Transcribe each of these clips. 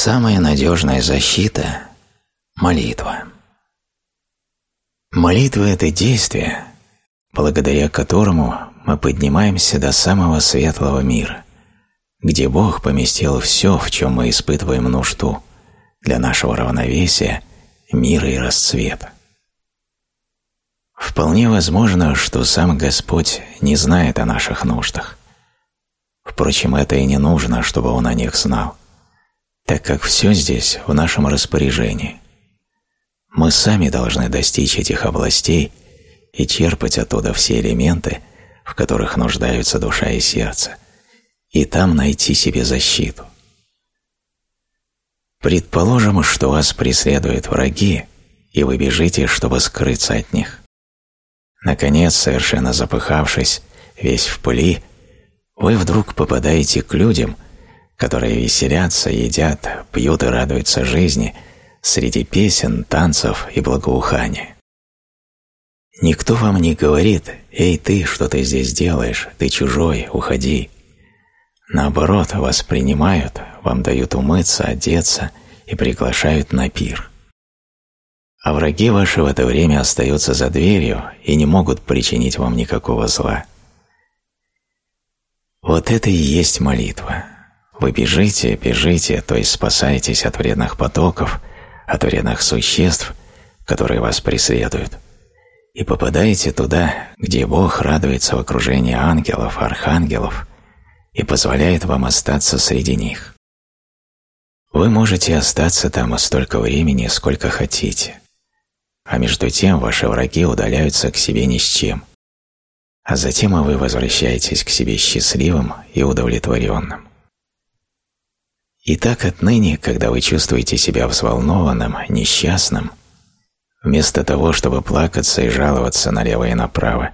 Самая надежная защита – молитва. Молитва – это действие, благодаря которому мы поднимаемся до самого светлого мира, где Бог поместил все, в чем мы испытываем нужду, для нашего равновесия, мира и расцвета. Вполне возможно, что сам Господь не знает о наших нуждах. Впрочем, это и не нужно, чтобы Он о них знал так как все здесь в нашем распоряжении. Мы сами должны достичь этих областей и черпать оттуда все элементы, в которых нуждаются душа и сердце, и там найти себе защиту. Предположим, что вас преследуют враги, и вы бежите, чтобы скрыться от них. Наконец, совершенно запыхавшись, весь в пыли, вы вдруг попадаете к людям – которые веселятся, едят, пьют и радуются жизни среди песен, танцев и благоухания. Никто вам не говорит «Эй, ты, что ты здесь делаешь? Ты чужой, уходи». Наоборот, вас принимают, вам дают умыться, одеться и приглашают на пир. А враги ваши в это время остаются за дверью и не могут причинить вам никакого зла. Вот это и есть молитва. Вы бежите, бежите, то есть спасаетесь от вредных потоков, от вредных существ, которые вас преследуют, и попадаете туда, где Бог радуется в окружении ангелов, архангелов и позволяет вам остаться среди них. Вы можете остаться там столько времени, сколько хотите, а между тем ваши враги удаляются к себе ни с чем, а затем и вы возвращаетесь к себе счастливым и удовлетворенным. И так отныне, когда вы чувствуете себя взволнованным, несчастным, вместо того, чтобы плакаться и жаловаться налево и направо,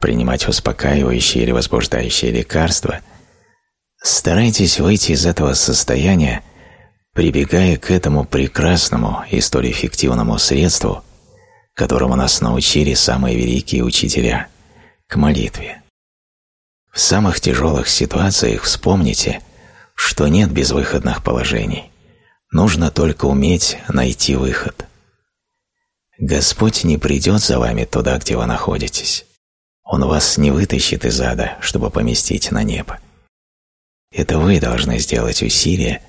принимать успокаивающие или возбуждающие лекарства, старайтесь выйти из этого состояния, прибегая к этому прекрасному и столь эффективному средству, которому нас научили самые великие учителя – к молитве. В самых тяжелых ситуациях вспомните – что нет безвыходных положений. Нужно только уметь найти выход. Господь не придет за вами туда, где вы находитесь. Он вас не вытащит из ада, чтобы поместить на небо. Это вы должны сделать усилие,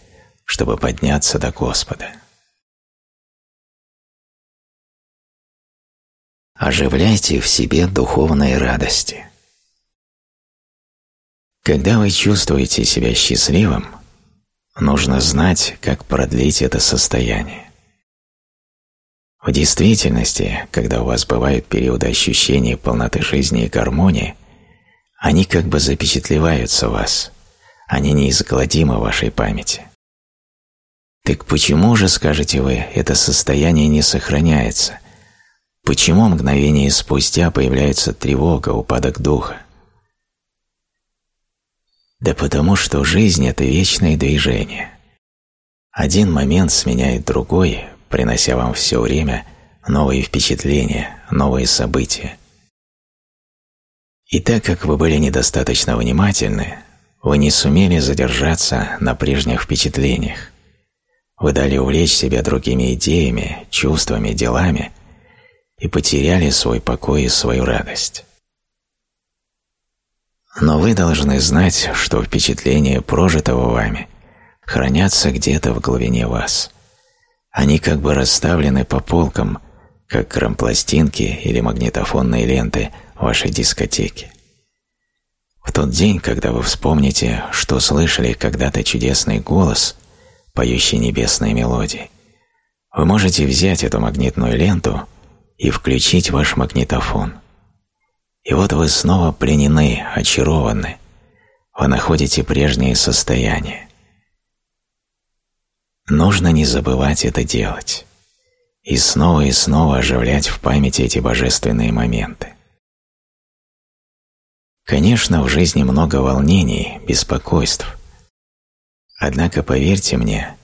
чтобы подняться до Господа. Оживляйте в себе духовные радости. Когда вы чувствуете себя счастливым, нужно знать, как продлить это состояние. В действительности, когда у вас бывают периоды ощущения полноты жизни и гармонии, они как бы запечатлеваются в вас, они неизгладимы в вашей памяти. Так почему же, скажете вы, это состояние не сохраняется? Почему мгновение спустя появляется тревога, упадок духа? Да потому что жизнь – это вечное движение. Один момент сменяет другой, принося вам все время новые впечатления, новые события. И так как вы были недостаточно внимательны, вы не сумели задержаться на прежних впечатлениях. Вы дали увлечь себя другими идеями, чувствами, делами и потеряли свой покой и свою радость. Но вы должны знать, что впечатления прожитого вами хранятся где-то в глубине вас. Они как бы расставлены по полкам, как кромпластинки или магнитофонные ленты вашей дискотеки. В тот день, когда вы вспомните, что слышали когда-то чудесный голос, поющий небесные мелодии, вы можете взять эту магнитную ленту и включить ваш магнитофон – и вот вы снова пленены, очарованы. Вы находите прежнее состояние. Нужно не забывать это делать. И снова и снова оживлять в памяти эти божественные моменты. Конечно, в жизни много волнений, беспокойств. Однако, поверьте мне,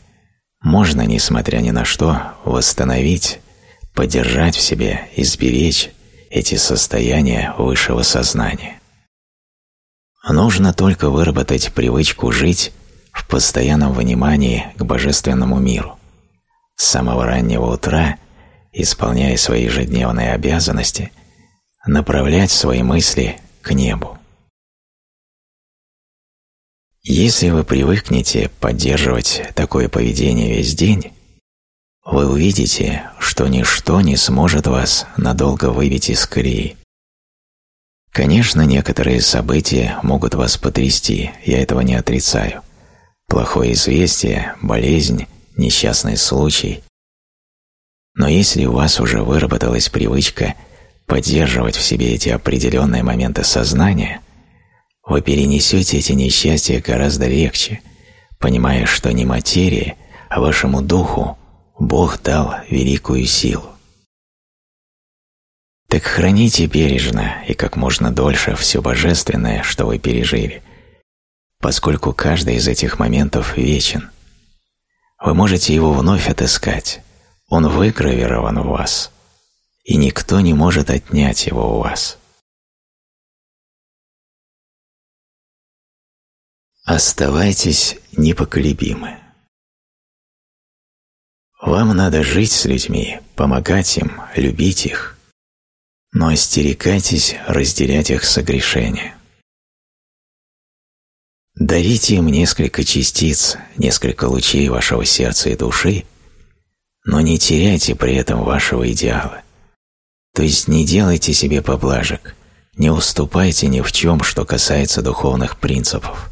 можно, несмотря ни на что, восстановить, поддержать в себе и сберечь эти состояния высшего сознания. Нужно только выработать привычку жить в постоянном внимании к божественному миру. С самого раннего утра, исполняя свои ежедневные обязанности, направлять свои мысли к небу. Если вы привыкнете поддерживать такое поведение весь день, вы увидите, что ничто не сможет вас надолго выбить из колеи. Конечно, некоторые события могут вас потрясти, я этого не отрицаю. Плохое известие, болезнь, несчастный случай. Но если у вас уже выработалась привычка поддерживать в себе эти определенные моменты сознания, вы перенесете эти несчастья гораздо легче, понимая, что не материи, а вашему духу Бог дал великую силу. Так храните бережно и как можно дольше все божественное, что вы пережили, поскольку каждый из этих моментов вечен. Вы можете его вновь отыскать, он выгравирован в вас, и никто не может отнять его у вас. Оставайтесь непоколебимы. Вам надо жить с людьми, помогать им, любить их, но остерегайтесь разделять их согрешения. Дарите им несколько частиц, несколько лучей вашего сердца и души, но не теряйте при этом вашего идеала. То есть не делайте себе поблажек, не уступайте ни в чем, что касается духовных принципов,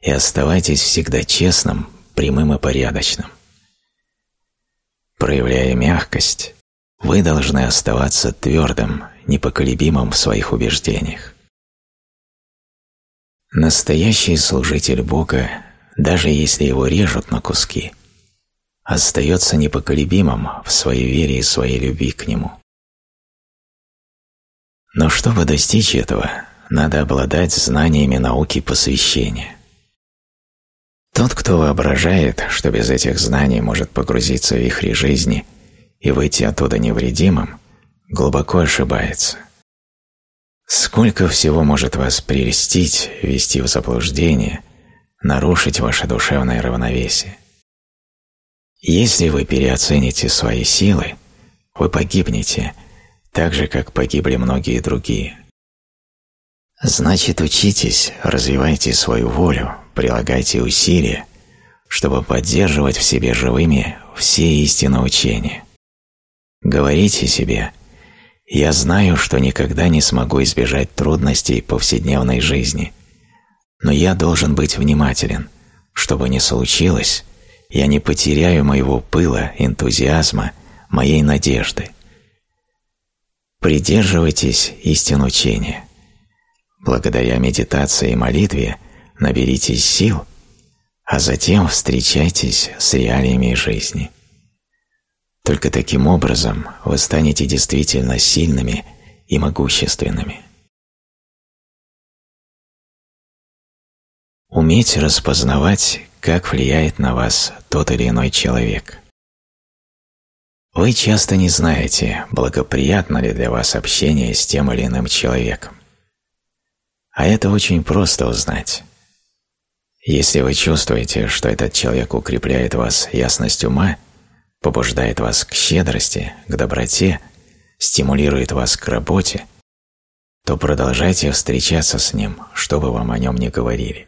и оставайтесь всегда честным, прямым и порядочным. Проявляя мягкость, вы должны оставаться твердым, непоколебимым в своих убеждениях. Настоящий служитель Бога, даже если его режут на куски, остается непоколебимым в своей вере и своей любви к Нему. Но чтобы достичь этого, надо обладать знаниями науки посвящения. Тот, кто воображает, что без этих знаний может погрузиться в вихри жизни – и выйти оттуда невредимым, глубоко ошибается. Сколько всего может вас прелестить, ввести в заблуждение, нарушить ваше душевное равновесие. Если вы переоцените свои силы, вы погибнете, так же, как погибли многие другие. Значит, учитесь, развивайте свою волю, прилагайте усилия, чтобы поддерживать в себе живыми все истины учения. Говорите себе «Я знаю, что никогда не смогу избежать трудностей повседневной жизни, но я должен быть внимателен. Чтобы не случилось, я не потеряю моего пыла, энтузиазма, моей надежды». Придерживайтесь истин учения. Благодаря медитации и молитве наберитесь сил, а затем встречайтесь с реалиями жизни. Только таким образом вы станете действительно сильными и могущественными. Уметь распознавать, как влияет на вас тот или иной человек. Вы часто не знаете, благоприятно ли для вас общение с тем или иным человеком. А это очень просто узнать. Если вы чувствуете, что этот человек укрепляет вас ясность ума, побуждает вас к щедрости, к доброте, стимулирует вас к работе, то продолжайте встречаться с ним, что бы вам о нем ни говорили.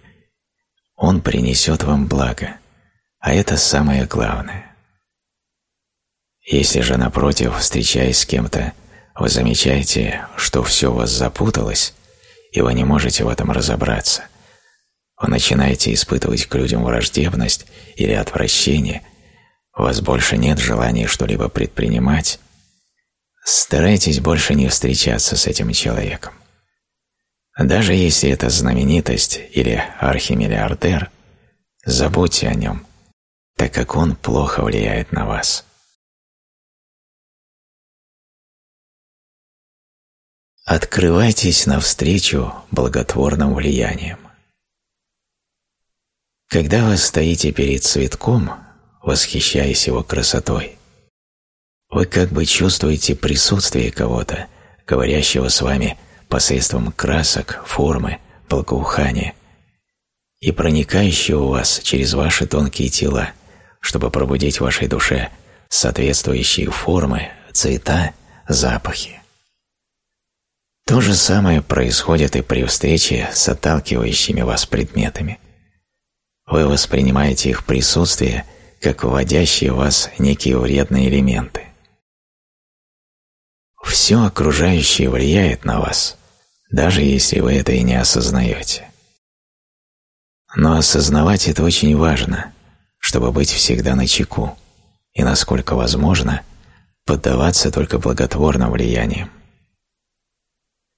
Он принесет вам благо, а это самое главное. Если же, напротив, встречаясь с кем-то, вы замечаете, что все у вас запуталось, и вы не можете в этом разобраться, вы начинаете испытывать к людям враждебность или отвращение – у вас больше нет желания что-либо предпринимать, старайтесь больше не встречаться с этим человеком. Даже если это знаменитость или архимиллиардер, забудьте о нем, так как он плохо влияет на вас. Открывайтесь навстречу благотворным влияниям. Когда вы стоите перед цветком, восхищаясь его красотой. Вы как бы чувствуете присутствие кого-то, говорящего с вами посредством красок, формы, благоухания. и проникающее у вас через ваши тонкие тела, чтобы пробудить в вашей душе соответствующие формы, цвета, запахи. То же самое происходит и при встрече с отталкивающими вас предметами. Вы воспринимаете их присутствие как вводящие вас некие вредные элементы. Все окружающее влияет на вас, даже если вы это и не осознаете. Но осознавать это очень важно, чтобы быть всегда на чеку и, насколько возможно, поддаваться только благотворным влияниям.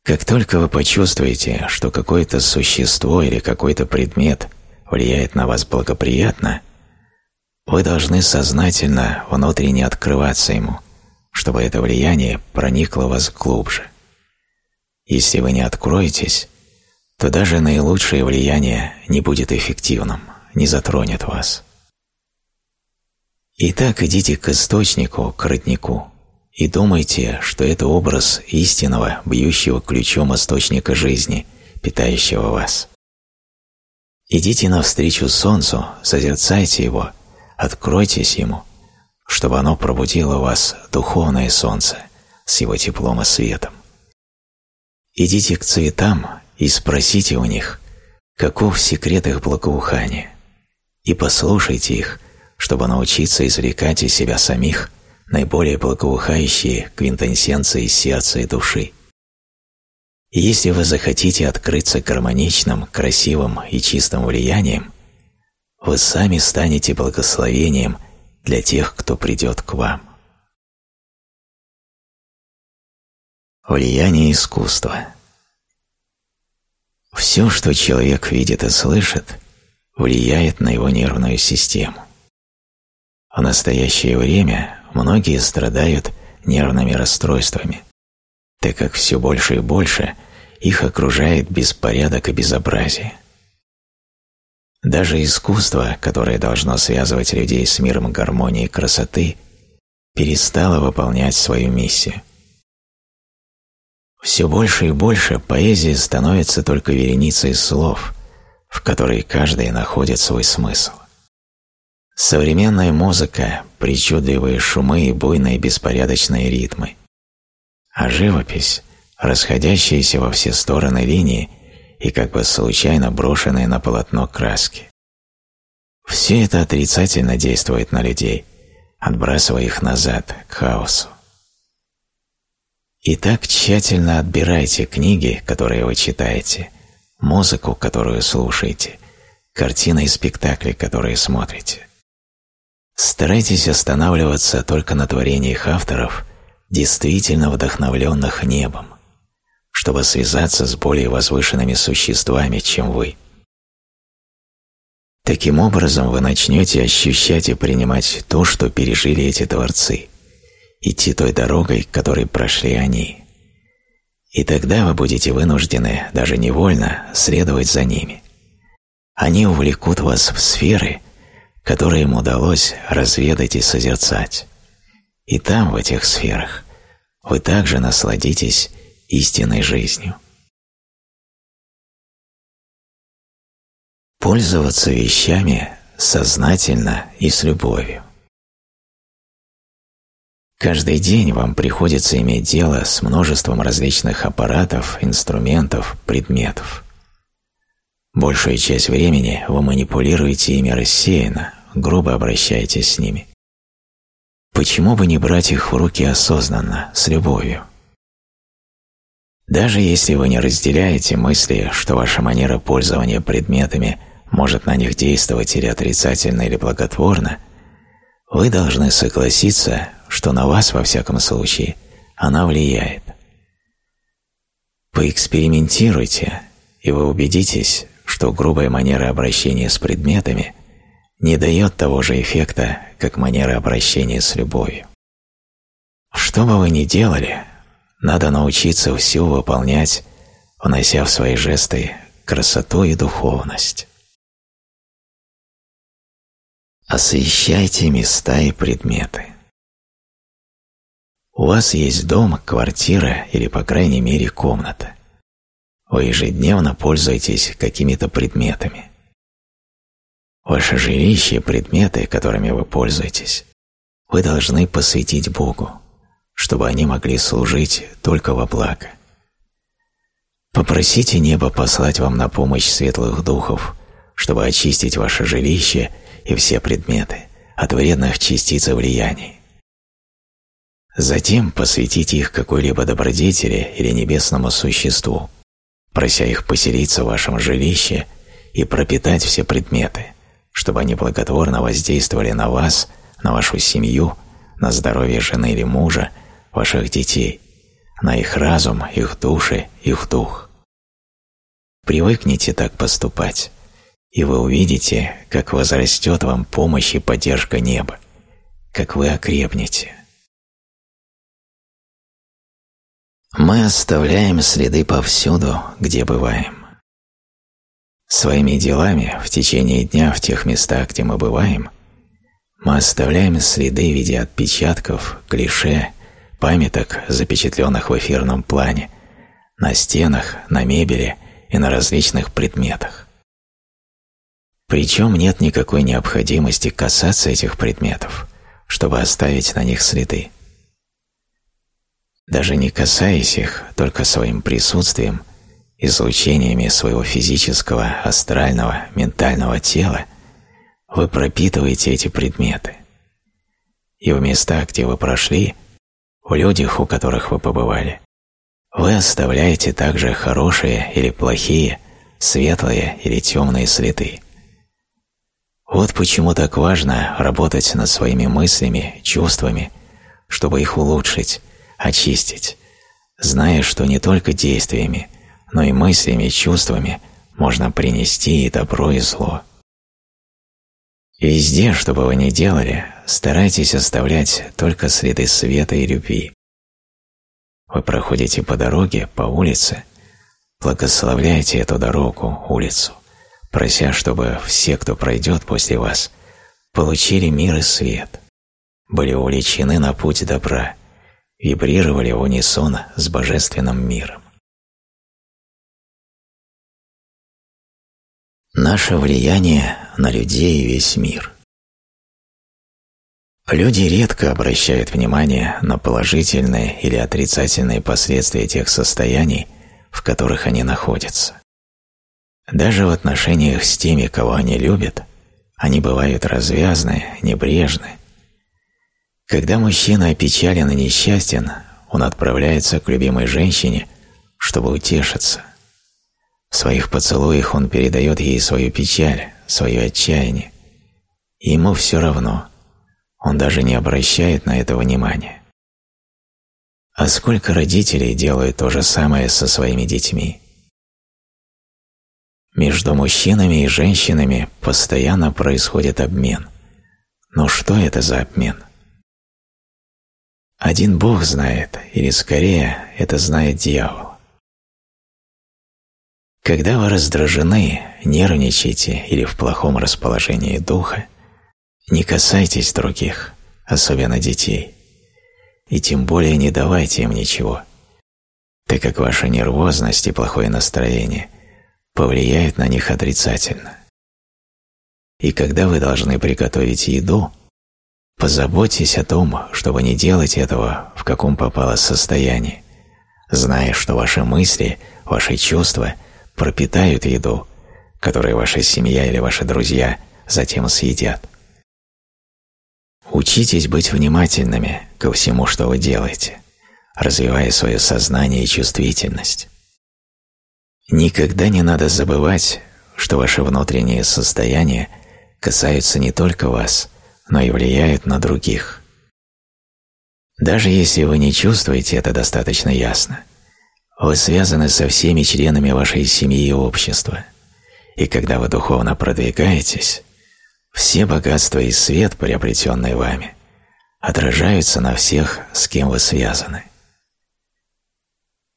Как только вы почувствуете, что какое-то существо или какой-то предмет влияет на вас благоприятно, вы должны сознательно внутренне открываться ему, чтобы это влияние проникло вас глубже. Если вы не откроетесь, то даже наилучшее влияние не будет эффективным, не затронет вас. Итак, идите к источнику, к роднику, и думайте, что это образ истинного, бьющего ключом источника жизни, питающего вас. Идите навстречу солнцу, созерцайте его, откройтесь ему, чтобы оно пробудило в вас духовное солнце с его теплом и светом. Идите к цветам и спросите у них, каков секрет их благоухания, и послушайте их, чтобы научиться извлекать из себя самих наиболее благоухающие квинтэссенции сердца и души. Если вы захотите открыться гармоничным, красивым и чистым влиянием, вы сами станете благословением для тех, кто придет к вам. Влияние искусства Все, что человек видит и слышит, влияет на его нервную систему. В настоящее время многие страдают нервными расстройствами, так как все больше и больше их окружает беспорядок и безобразие. Даже искусство, которое должно связывать людей с миром гармонии и красоты, перестало выполнять свою миссию. Все больше и больше поэзия становится только вереницей слов, в которой каждый находит свой смысл. Современная музыка, причудливые шумы и буйные беспорядочные ритмы. А живопись, расходящиеся во все стороны линии и как бы случайно брошенные на полотно краски. Все это отрицательно действует на людей, отбрасывая их назад, к хаосу. Итак, тщательно отбирайте книги, которые вы читаете, музыку, которую слушаете, картины и спектакли, которые смотрите. Старайтесь останавливаться только на творениях авторов, действительно вдохновленных небом, чтобы связаться с более возвышенными существами, чем вы. Таким образом вы начнете ощущать и принимать то, что пережили эти творцы, идти той дорогой, которой прошли они. И тогда вы будете вынуждены, даже невольно, следовать за ними. Они увлекут вас в сферы, которые им удалось разведать и созерцать. И там, в этих сферах, вы также насладитесь истинной жизнью. Пользоваться вещами сознательно и с любовью. Каждый день вам приходится иметь дело с множеством различных аппаратов, инструментов, предметов. Большую часть времени вы манипулируете ими рассеянно, грубо обращаетесь с ними. Почему бы не брать их в руки осознанно, с любовью? Даже если вы не разделяете мысли, что ваша манера пользования предметами может на них действовать или отрицательно, или благотворно, вы должны согласиться, что на вас, во всяком случае, она влияет. Поэкспериментируйте, и вы убедитесь, что грубая манера обращения с предметами не дает того же эффекта, как манера обращения с любовью. Что бы вы ни делали, надо научиться все выполнять, внося в свои жесты красоту и духовность. Освещайте места и предметы. У вас есть дом, квартира или, по крайней мере, комната. Вы ежедневно пользуетесь какими-то предметами. Ваше жилище, предметы, которыми вы пользуетесь, вы должны посвятить Богу, чтобы они могли служить только во благо. Попросите небо послать вам на помощь светлых духов, чтобы очистить ваше жилище и все предметы от вредных частиц и влияний. Затем посвятите их какой-либо добродетели или небесному существу, прося их поселиться в вашем жилище и пропитать все предметы, чтобы они благотворно воздействовали на вас, на вашу семью, на здоровье жены или мужа, ваших детей, на их разум, их души, их дух. Привыкните так поступать, и вы увидите, как возрастет вам помощь и поддержка неба, как вы окрепнете. Мы оставляем следы повсюду, где бываем. Своими делами в течение дня в тех местах, где мы бываем, мы оставляем следы в виде отпечатков, клише, памяток, запечатленных в эфирном плане, на стенах, на мебели и на различных предметах. Причем нет никакой необходимости касаться этих предметов, чтобы оставить на них следы. Даже не касаясь их, только своим присутствием, излучениями своего физического, астрального, ментального тела, вы пропитываете эти предметы. И в местах, где вы прошли, в людях, у которых вы побывали, вы оставляете также хорошие или плохие, светлые или темные следы. Вот почему так важно работать над своими мыслями, чувствами, чтобы их улучшить, очистить, зная, что не только действиями, но и мыслями и чувствами можно принести и добро, и зло. Везде, что бы вы ни делали, старайтесь оставлять только следы света и любви. Вы проходите по дороге, по улице, благословляйте эту дорогу, улицу прося, чтобы все, кто пройдет после вас, получили мир и свет, были увлечены на путь добра, вибрировали в унисон с божественным миром. Наше влияние на людей и весь мир. Люди редко обращают внимание на положительные или отрицательные последствия тех состояний, в которых они находятся. Даже в отношениях с теми, кого они любят, они бывают развязны, небрежны. Когда мужчина опечален и несчастен, он отправляется к любимой женщине, чтобы утешиться. В своих поцелуях он передает ей свою печаль, свое отчаяние. И ему все равно, он даже не обращает на это внимания. А сколько родителей делают то же самое со своими детьми? Между мужчинами и женщинами постоянно происходит обмен. Но что это за обмен? Один Бог знает, или скорее это знает дьявол. Когда вы раздражены, нервничаете или в плохом расположении духа, не касайтесь других, особенно детей, и тем более не давайте им ничего, так как ваша нервозность и плохое настроение – повлияют на них отрицательно. И когда вы должны приготовить еду, позаботьтесь о том, чтобы не делать этого в каком попало состоянии, зная, что ваши мысли, ваши чувства пропитают еду, которую ваша семья или ваши друзья затем съедят. Учитесь быть внимательными ко всему, что вы делаете, развивая свое сознание и чувствительность. Никогда не надо забывать, что ваши внутренние состояния касаются не только вас, но и влияют на других. Даже если вы не чувствуете это достаточно ясно, вы связаны со всеми членами вашей семьи и общества, и когда вы духовно продвигаетесь, все богатства и свет, приобретенные вами, отражаются на всех, с кем вы связаны.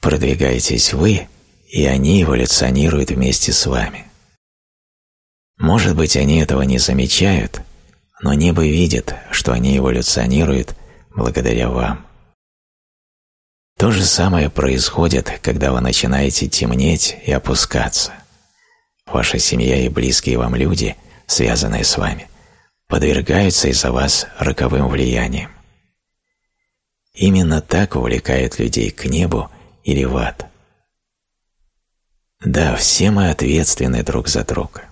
Продвигаетесь вы – и они эволюционируют вместе с вами. Может быть, они этого не замечают, но небо видит, что они эволюционируют благодаря вам. То же самое происходит, когда вы начинаете темнеть и опускаться. Ваша семья и близкие вам люди связанные с вами, подвергаются из-за вас роковым влияниям. Именно так увлекает людей к небу или в ад. Да, все мы ответственны друг за друга.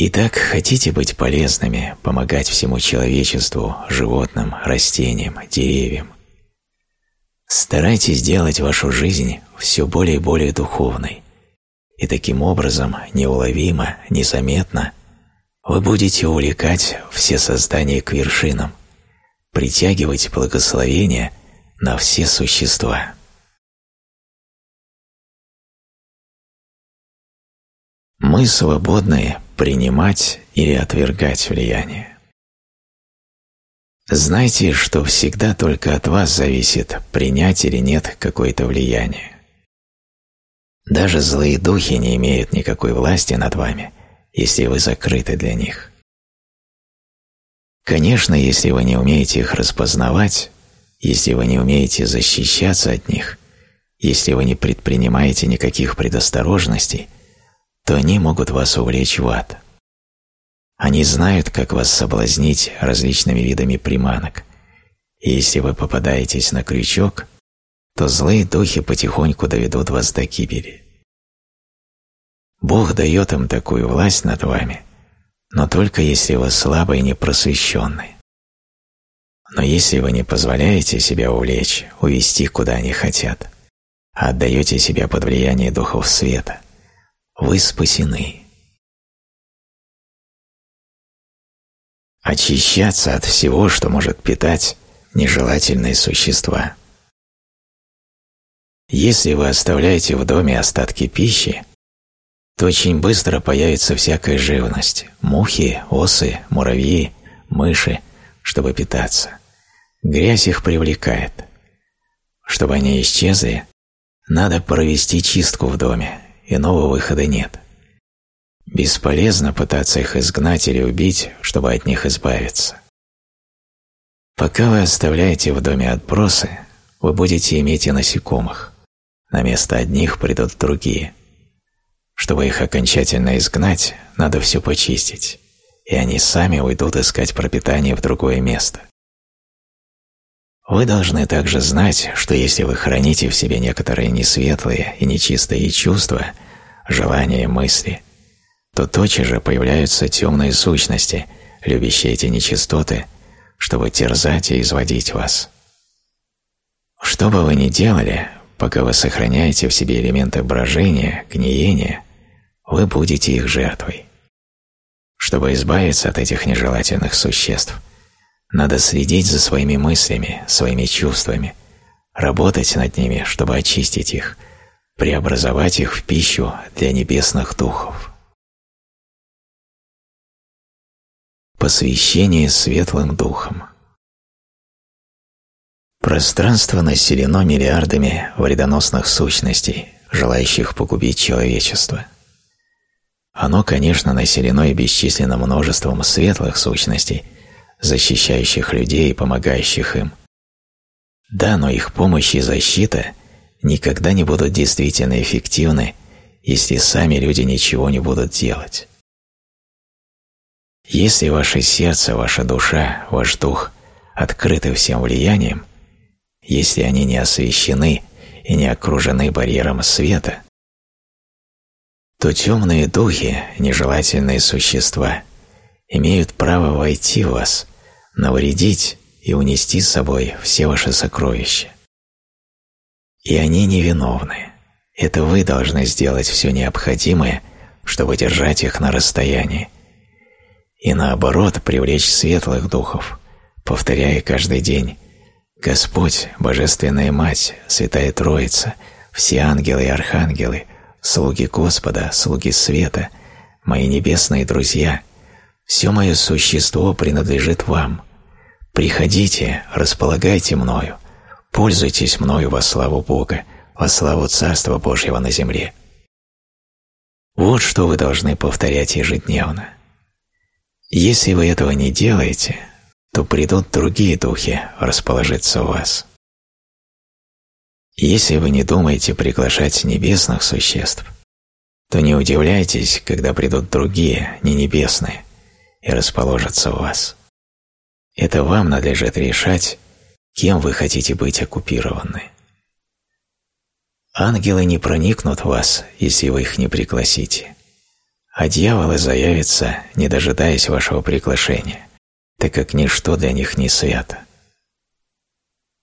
Итак, хотите быть полезными, помогать всему человечеству, животным, растениям, деревьям? Старайтесь делать вашу жизнь все более и более духовной, и таким образом, неуловимо, незаметно, вы будете увлекать все создания к вершинам, притягивать благословения на все существа. Мы свободны принимать или отвергать влияние. Знайте, что всегда только от вас зависит, принять или нет какое-то влияние. Даже злые духи не имеют никакой власти над вами, если вы закрыты для них. Конечно, если вы не умеете их распознавать, если вы не умеете защищаться от них, если вы не предпринимаете никаких предосторожностей, то они могут вас увлечь в ад. Они знают, как вас соблазнить различными видами приманок, и если вы попадаетесь на крючок, то злые духи потихоньку доведут вас до гибели. Бог дает им такую власть над вами, но только если вы слабы и непросвещенны. Но если вы не позволяете себя увлечь, увести куда они хотят, а отдаете себя под влияние духов света, вы спасены. Очищаться от всего, что может питать нежелательные существа. Если вы оставляете в доме остатки пищи, то очень быстро появится всякая живность – мухи, осы, муравьи, мыши, чтобы питаться. Грязь их привлекает. Чтобы они исчезли, надо провести чистку в доме, иного выхода нет. Бесполезно пытаться их изгнать или убить, чтобы от них избавиться. Пока вы оставляете в доме отбросы, вы будете иметь и насекомых. На место одних придут другие. Чтобы их окончательно изгнать, надо все почистить, и они сами уйдут искать пропитание в другое место. Вы должны также знать, что если вы храните в себе некоторые несветлые и нечистые чувства, желания, мысли, то тотчас же появляются темные сущности, любящие эти нечистоты, чтобы терзать и изводить вас. Что бы вы ни делали, Пока вы сохраняете в себе элементы брожения, гниения, вы будете их жертвой. Чтобы избавиться от этих нежелательных существ, надо следить за своими мыслями, своими чувствами, работать над ними, чтобы очистить их, преобразовать их в пищу для небесных духов. Посвящение светлым духам – Пространство населено миллиардами вредоносных сущностей, желающих погубить человечество. Оно, конечно, населено и бесчисленным множеством светлых сущностей, защищающих людей и помогающих им. Да, но их помощь и защита никогда не будут действительно эффективны, если сами люди ничего не будут делать. Если ваше сердце, ваша душа, ваш дух открыты всем влиянием, если они не освещены и не окружены барьером света, то темные духи, нежелательные существа, имеют право войти в вас, навредить и унести с собой все ваши сокровища. И они невиновны. Это вы должны сделать все необходимое, чтобы держать их на расстоянии. И наоборот, привлечь светлых духов, повторяя каждый день Господь, Божественная Мать, Святая Троица, все ангелы и архангелы, слуги Господа, слуги света, мои небесные друзья, все мое существо принадлежит вам. Приходите, располагайте мною, пользуйтесь мною во славу Бога, во славу Царства Божьего на земле. Вот что вы должны повторять ежедневно. Если вы этого не делаете, то придут другие духи расположиться у вас. Если вы не думаете приглашать небесных существ, то не удивляйтесь, когда придут другие, не небесные, и расположатся у вас. Это вам надлежит решать, кем вы хотите быть оккупированы. Ангелы не проникнут в вас, если вы их не пригласите, а дьяволы заявятся, не дожидаясь вашего приглашения, так как ничто для них не свято.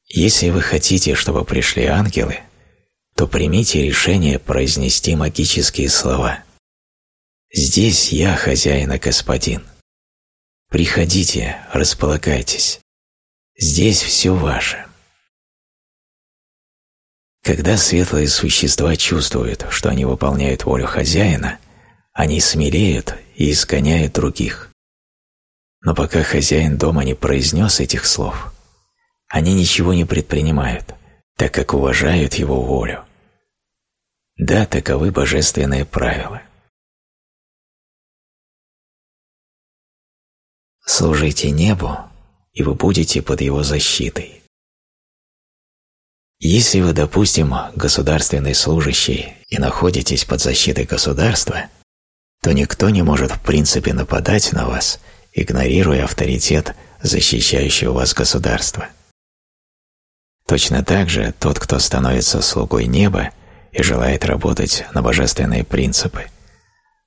Если вы хотите, чтобы пришли ангелы, то примите решение произнести магические слова. «Здесь я хозяин и господин. Приходите, располагайтесь. Здесь все ваше». Когда светлые существа чувствуют, что они выполняют волю хозяина, они смелеют и изгоняют других. Но пока хозяин дома не произнес этих слов, они ничего не предпринимают, так как уважают его волю. Да, таковы божественные правила. Служите небу, и вы будете под его защитой. Если вы, допустим, государственный служащий и находитесь под защитой государства, то никто не может в принципе нападать на вас, игнорируя авторитет защищающего вас государства. Точно так же тот, кто становится слугой неба и желает работать на божественные принципы,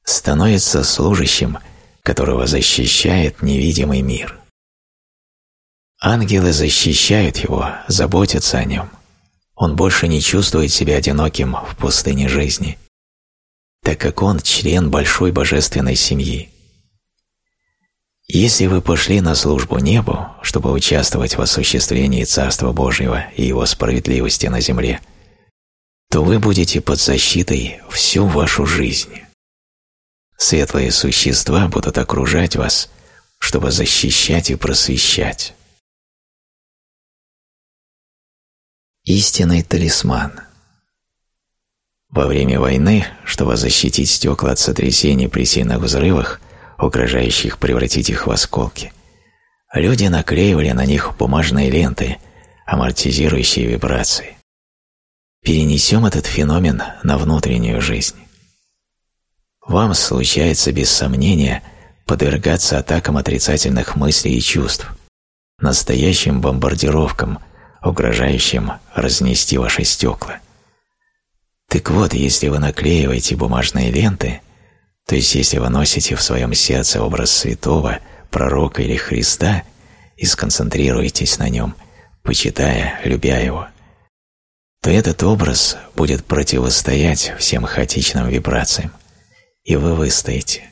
становится служащим, которого защищает невидимый мир. Ангелы защищают его, заботятся о нем. Он больше не чувствует себя одиноким в пустыне жизни, так как он член большой божественной семьи. Если вы пошли на службу небу, чтобы участвовать в осуществлении Царства Божьего и Его справедливости на земле, то вы будете под защитой всю вашу жизнь. Светлые существа будут окружать вас, чтобы защищать и просвещать. Истинный талисман Во время войны, чтобы защитить стекла от сотрясений при сильных взрывах, угрожающих превратить их в осколки. Люди наклеивали на них бумажные ленты, амортизирующие вибрации. Перенесем этот феномен на внутреннюю жизнь. Вам случается без сомнения подвергаться атакам отрицательных мыслей и чувств, настоящим бомбардировкам, угрожающим разнести ваши стекла. Так вот, если вы наклеиваете бумажные ленты – то есть если вы носите в своем сердце образ святого, пророка или Христа и сконцентрируетесь на нем, почитая, любя его, то этот образ будет противостоять всем хаотичным вибрациям, и вы выстоите.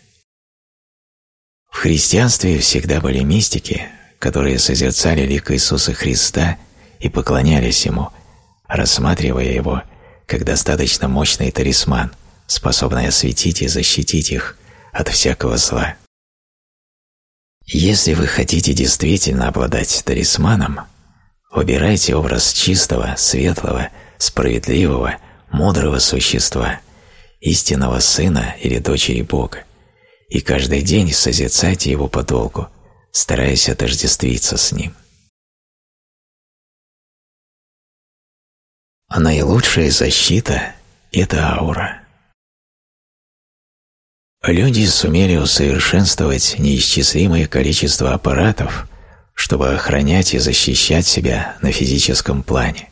В христианстве всегда были мистики, которые созерцали лик Иисуса Христа и поклонялись Ему, рассматривая Его как достаточно мощный талисман – способной осветить и защитить их от всякого зла. Если вы хотите действительно обладать талисманом, выбирайте образ чистого, светлого, справедливого, мудрого существа, истинного сына или дочери Бога, и каждый день созерцайте его подолгу, стараясь отождествиться с ним. А наилучшая защита – это аура. Люди сумели усовершенствовать неисчислимое количество аппаратов, чтобы охранять и защищать себя на физическом плане.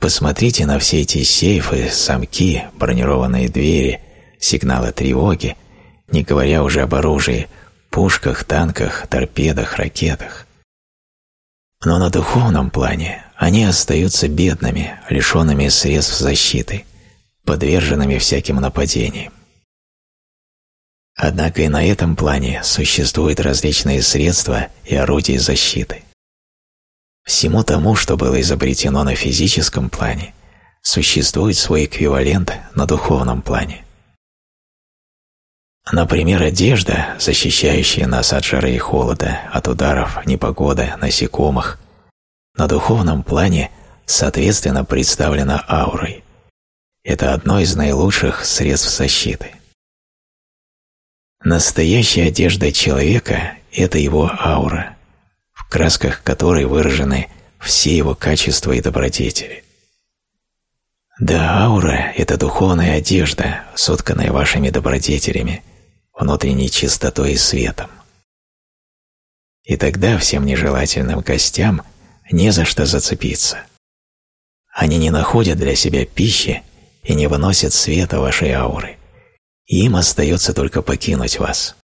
Посмотрите на все эти сейфы, замки, бронированные двери, сигналы тревоги, не говоря уже об оружии, пушках, танках, торпедах, ракетах. Но на духовном плане они остаются бедными, лишенными средств защиты, подверженными всяким нападениям. Однако и на этом плане существуют различные средства и орудия защиты. Всему тому, что было изобретено на физическом плане, существует свой эквивалент на духовном плане. Например, одежда, защищающая нас от жары и холода, от ударов, непогоды, насекомых, на духовном плане соответственно представлена аурой. Это одно из наилучших средств защиты. Настоящая одежда человека – это его аура, в красках которой выражены все его качества и добродетели. Да, аура – это духовная одежда, сотканная вашими добродетелями, внутренней чистотой и светом. И тогда всем нежелательным гостям не за что зацепиться. Они не находят для себя пищи и не выносят света вашей ауры. Им остается только покинуть вас.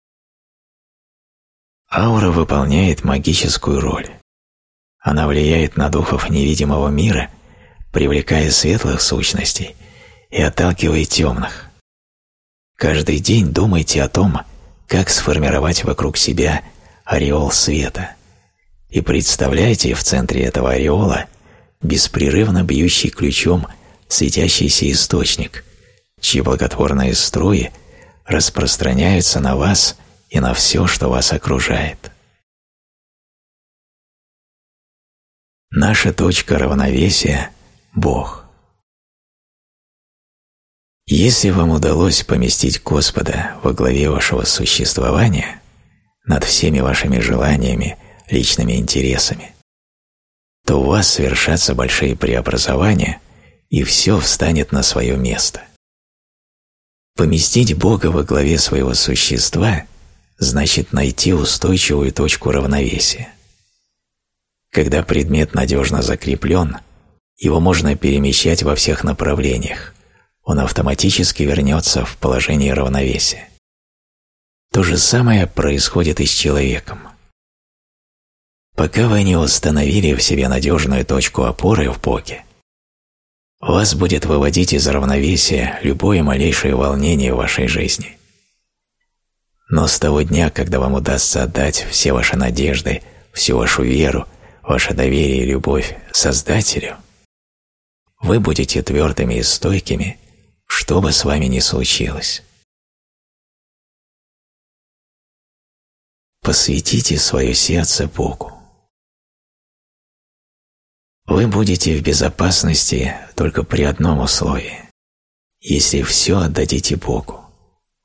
Аура выполняет магическую роль. Она влияет на духов невидимого мира, привлекая светлых сущностей и отталкивая темных. Каждый день думайте о том, как сформировать вокруг себя ореол света, и представляйте в центре этого ореола беспрерывно бьющий ключом светящийся источник, чьи благотворные струи распространяются на вас и на все, что вас окружает. Наша точка равновесия – Бог. Если вам удалось поместить Господа во главе вашего существования, над всеми вашими желаниями, личными интересами, то у вас совершатся большие преобразования, и все встанет на свое место. Поместить Бога во главе своего существа значит найти устойчивую точку равновесия. Когда предмет надежно закреплен, его можно перемещать во всех направлениях, он автоматически вернется в положение равновесия. То же самое происходит и с человеком. Пока вы не установили в себе надежную точку опоры в Боге, вас будет выводить из равновесия любое малейшее волнение в вашей жизни. Но с того дня, когда вам удастся отдать все ваши надежды, всю вашу веру, ваше доверие и любовь Создателю, вы будете твердыми и стойкими, что бы с вами ни случилось. Посвятите свое сердце Богу. Вы будете в безопасности только при одном условии, если все отдадите Богу,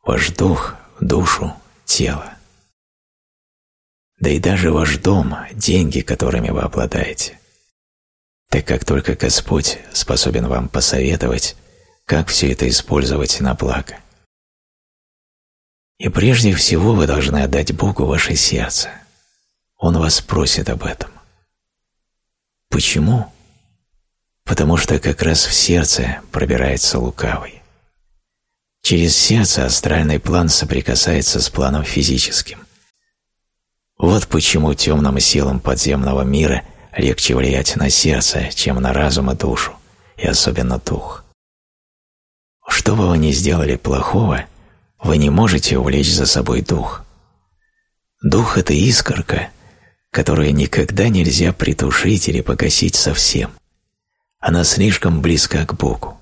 ваш дух, душу, тело. Да и даже ваш дом, деньги, которыми вы обладаете. Так как только Господь способен вам посоветовать, как все это использовать на благо. И прежде всего вы должны отдать Богу ваше сердце. Он вас просит об этом. Почему? Потому что как раз в сердце пробирается лукавый. Через сердце астральный план соприкасается с планом физическим. Вот почему темным силам подземного мира легче влиять на сердце, чем на разум и душу, и особенно дух. Что бы вы ни сделали плохого, вы не можете увлечь за собой дух. Дух – это искорка, которую никогда нельзя притушить или погасить совсем. Она слишком близка к Богу.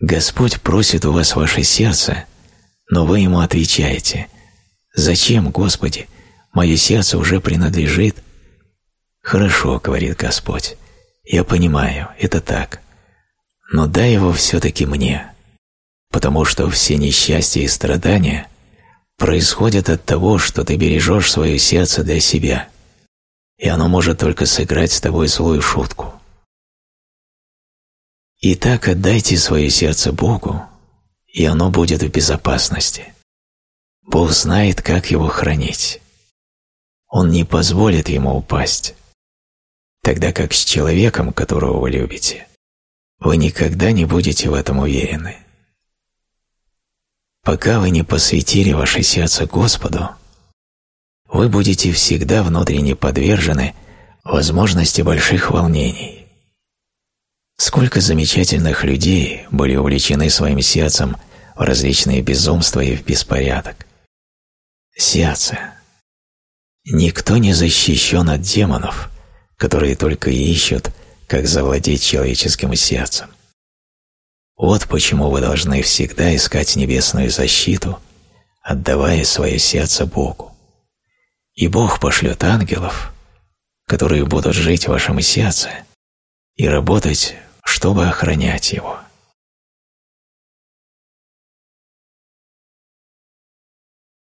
Господь просит у вас ваше сердце, но вы Ему отвечаете «Зачем, Господи? Мое сердце уже принадлежит». «Хорошо», — говорит Господь, — «я понимаю, это так, но дай его все-таки мне, потому что все несчастья и страдания происходят от того, что ты бережешь свое сердце для себя, и оно может только сыграть с тобой злую шутку. Итак, отдайте свое сердце Богу, и оно будет в безопасности. Бог знает, как его хранить. Он не позволит ему упасть, тогда как с человеком, которого вы любите, вы никогда не будете в этом уверены. Пока вы не посвятили ваше сердце Господу, вы будете всегда внутренне подвержены возможности больших волнений. Сколько замечательных людей были увлечены своим сердцем в различные безумства и в беспорядок. Сердце. Никто не защищен от демонов, которые только ищут, как завладеть человеческим сердцем. Вот почему вы должны всегда искать небесную защиту, отдавая свое сердце Богу. И Бог пошлет ангелов, которые будут жить в вашем сердце и работать, чтобы охранять его.